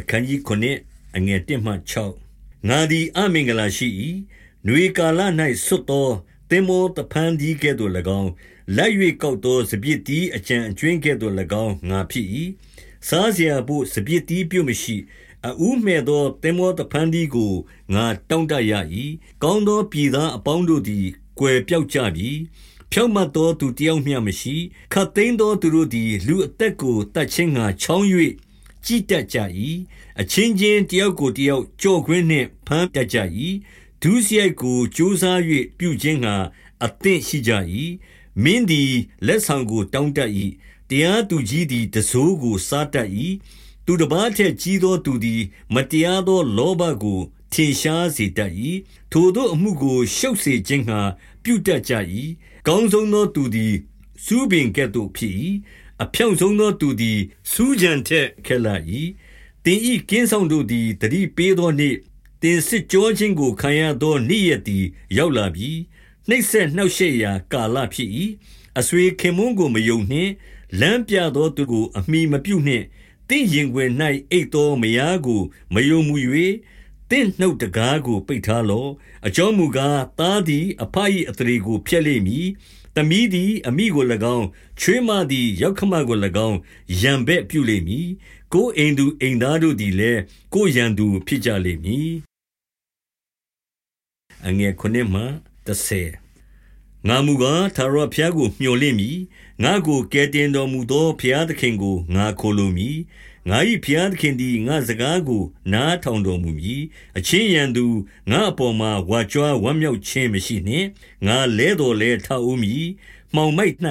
အခန်းကြီး9အငယ်1မှ6ငါသည်အမင်္ဂလာရှိ၏။နွေကာလ၌ဆွတ်သောသင်္ဘောသဖန်းသီးကဲ့သို့၎င်း၊လိုက်၍ကောက်သောစပျစ်သီးအကျန်အကြွင်းကဲ့သို့၎င်းငါဖြစ်၏။စားစရာဘို့စပျစ်သီးပြွတ်မရှိ။အဦးမှည့်သောသင်္ဘောသဖန်းသီးကိုငါတောင့်တရ၏။ကောင်းသောပြည်သားအပေါင်းတို့သည်ကွယ်ပျောက်ကြပြီ။ဖြောင့်မတ်သောသူတယောက်မျှမရှိ။ခပ်သိမ်းသောသူတို့သည်လူအသက်ကိုသတ်ခြင်းငှါချောင်း၍ ကြည့်တတ်ကြ၏။အချင်းချင်းတယောက်ကိုတယောက်ကျော့ကွင်းနှင့်ဘမ်းတတ်ကြ၏။ဒုစရိုက်ကိုကြိုးစား၍ပြုခြင်းငှါအသင့်ရှိကြ၏။မင်းသည်လက်ဆောင်ကိုတောင်းတတ်၏။တရားသူကြီးသည်တံစိုးကိုစားတတ်၏။သူတပါးထက်ကြီးသောသူသည် မတရားသောလောဘကိုထင်ရှားစေတတ်၏။ထိုသို့အမှုကိုရှုပ်စေခြင်းငှါပြုတတ်ကြ၏။ကောင်းဆုံးသောသူသည်ဆူးပင်ကဲ့သို့ဖြစ်၏ အဖြောင့်ဆုံးသောသူသည်စူးစံထက်ခက်လာ၏။သင်၏ကင်းစောင့်တို့သည်သတိပေးသောနေ့၊သင်စစ်ကြောခြင်းကိုခံရသောနေ့ရက်သည်ရောက်လာပြီ။နှိပ်စက်နှောင့်ရှက်ရာကာလဖြစ်၏။အဆွေခင်ပွန်းကိုမယုံနှင့်။လမ်းပြသောသူကိုအမှီမပြုနှင့်။သင့်ရင်ခွင်၌အိပ်သောမယားကိုမယုံမူ၍၊သင့်နှုတ်တံခါးကိုပိတ်ထားလော့။အကြောင်းမူကား၊သားသည်အဘ၏အသရေကိုဖျက်လိမ့်မည် သမီးသည် အမိကို၎င်း၊ချွေးမသည် ယောက္ခမကို၎င်း ရန်ဘက်ပြုလိမ့်မည်။ကိုယ်အိမ်သူအိမ်သားတို့သည်လည်း ကိုယ်ရန်သူဖြစ်ကြလိမ့်မည်။ငါမူကား၊ထာဝရဘုရားကို မြော်လင့်မည်။ငါ့ကို ကယ်တင်တော်မူသော ဘုရားသခင်ကို ငါခိုလှုံမည်။ ငါ၏ဘုရားသခင်သည်ငါ့စကားကို နားထောင်တော်မူမည်။အချင်းရန်သူငါ့အပေါ်မှာဝါကြွားဝမ်းမြောက်ခြင်းမရှိနှင့်။ငါလဲသော်လည်းထဦးမည်။မှောင်မိုက်၌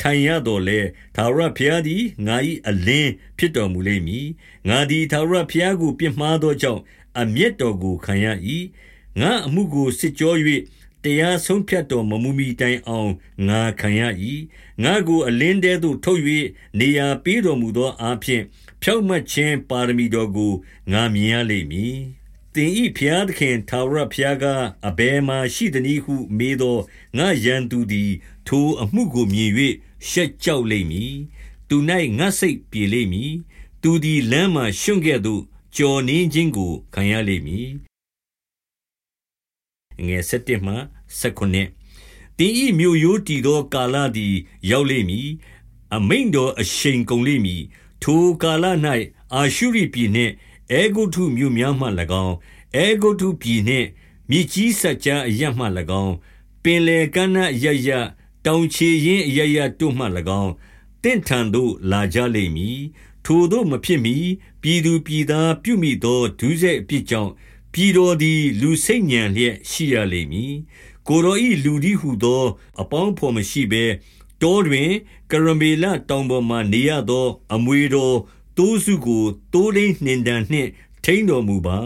ထိုင်ရသော်လည်း၊ထာဝရဘုရားသည်ငါ၏အလင်းဖြစ်တော်မူလိမ့်မည်။ငါသည်ထာဝရဘုရားကို ပြစ်မှားသောကြောင့်အမျက်တော်ကိုခံရ၏။ငါ့အမှုကိုစစ်ကြော၍တရားဆုံးဖြတ်တော်မမူမှီတိုင်အောင်ငါခံရ၏။ငါ့ကိုအလင်းထဲသို့ထုတ်၍နေရာပေးတော်မူသောအားဖြင့်၊ ဖြောင့်မတ်ခြင်းပါရမီတော်ကိုငါမြင်ရလိမ့်မည်။သင်၏ဘုရားသခင်ထာဝရဘုရားကားအဘယ်မှာရှိသနည်းဟုမေးသောငါ့ရန်သူသည် ထိုအမှုကိုမြင်၍ရှက်ကြောက်လိမ့်မည်။သူ၌ငါ့စိတ်ပြေလိမ့်မည်။သူသည်လမ်းမှာရွံ့ကဲ့သို့ကျော်နင်းခြင်းကိုခံရလိမ့်မည်17မှ19သင်၏မြို့ရိုးတည်သောကာလသည် ရောက်လိမ့်မည်အမိန်တော်အရှိန်ကုန်လိမ့်မည် ထိုကာလ၌အာရှုရိပြည်နှင့်အေဂုတုမြို့များမှ၎င်းအေဂုတုပြည်နှင့် မြစ်ကြီးစัจ जा အရမှ၎င်း ပင်လေကမ်းနားရရတောင်ချေရင်အရရတို့မှ၎င်းတင့်ထံသို့ လာကြလိမ့်မည် ထိုတို့မဖြစ်မီပြည်သူပြည်သားပြုမိသော ဒုစရိုက်အပြစ်ကြောင့် ပြည်တော်သည် လူစိတ်ညံလျက် ရှိရလိမ့်မည် ကိုတော်ဤလူဒီဟုသော အပေါင်းဖော်မရှိဘဲ တောတွင် ကရမေလတောင်ပေါ်မှနေရသော အမွေတော်တိုးစုကိုတိုးလိမ့်နှင်တန်နှင့် ထိန်းတော်မူပါ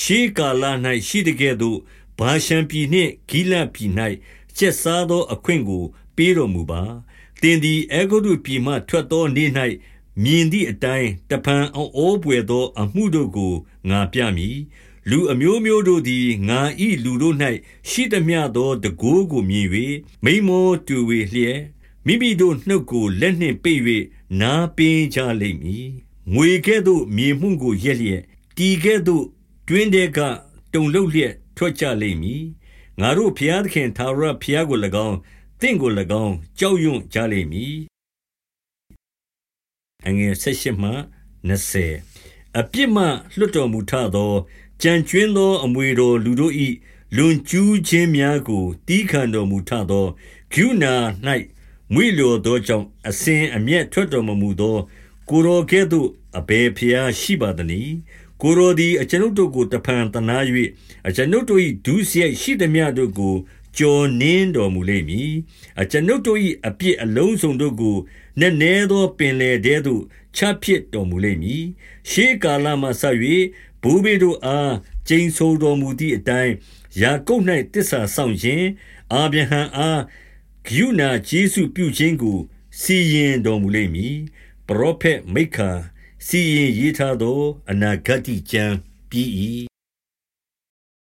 ရှေးကာလ၌ရှိတဲ့ကဲ့သို့ဘာရှံပြည်နှင့် ဂိလပြည်၌ကျက်စားသောအခွင့်ကို ပေးတော်မူပါတင်သည်အေဂုတုပြည်မှ ထွက်သောနေ့၌မြင်သည့်အတိုင်း တဖန်အောပွေသော အမှုတို့ကို ငါပြမည် လူအမျိုးမျိုးတို့သည် ငါ၏လူတို့၌ရှိသမျှသော တန်ခိုးကိုမြင်၍မိန်းမောတွေဝေလျက်၊ မိမိတို့နှုတ်ကိုလက်နှင့်ပိတ်၍နားပင်းကြလိမ့်မည်။မြွေကဲ့သို့မြေမှုန့်ကိုလျက်လျက်၊တီကဲ့သို့တွင်းထဲကတုန်လှုပ်လျက်ထွက်ကြလိမ့်မည်။ငါတို့ဘုရားသခင်ထာဝရဘုရားကို၎င်း၊သင့်ကို၎င်းကြောက်ရွံ့ကြလိမ့်မည်။အပြစ်မှလွှတ်တော်မူထသောကျန်ကြွင်းသောအမွေတော်လူတို့၏လွန်ကျူးခြင်းများကိုသည်းခံတော်မူထသောကရုဏာ၌ မွေ့လျော်သောကြောင့်အစဉ်အမျက်ထွက်တော်မမူသော ကိုယ်တော်ကဲ့သို့အဘယ်ဘုရားရှိပါသနည်း။ကိုယ်တော်သည် အကျွန်ုပ်တို့ကိုတဖန်သနား၍အကျွန်ုပ်တို့၏ဒုစရိုက်ရှိသမျှတို့ကိုကျော်နင်းတော်မူလိမ့်မည်။အကျွန်ုပ်တို့၏အပြစ်အလုံးစုံတို့ကိုနက်နဲသောပင်လယ်ထဲသို့ချပစ်တော်မူလိမ့်မည်။ရှေးကာလမှစ၍ဘိုးဘေးတို့အားကျိန်ဆိုတော်မူသည့်အတိုင်းယာကုပ်၌တစ္ဆာဆောင်ခြင်းအာဗြဟံအား ဂုဏကျေးဇူးပြုခြင်းကို စီရင်တော်မူလိမ့်မည်ပရောဖက်မိခာစီရင်ရေးထားသော အနာဂတ်ကျမ်းပြီး၏